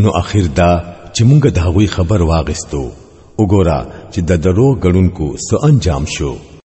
نو اخر دا چې مونږ د هغوی خبر واغستو وګوره چې د درو غړونکو سو انجام شو